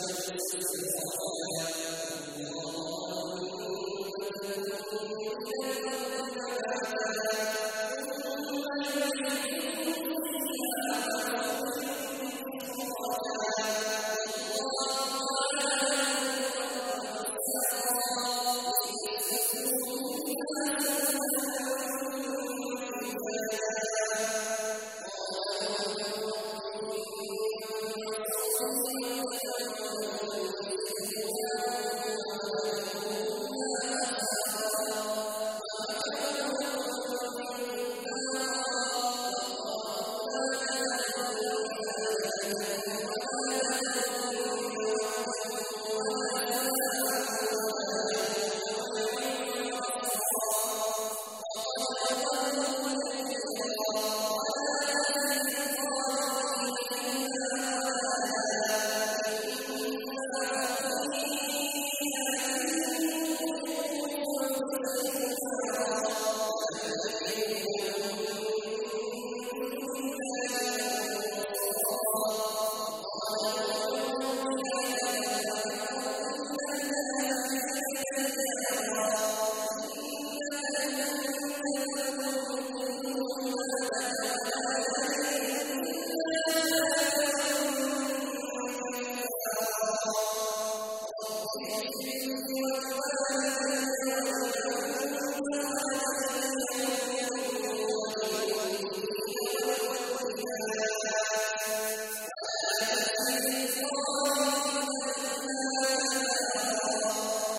Deus, Deus, Deus, Deus,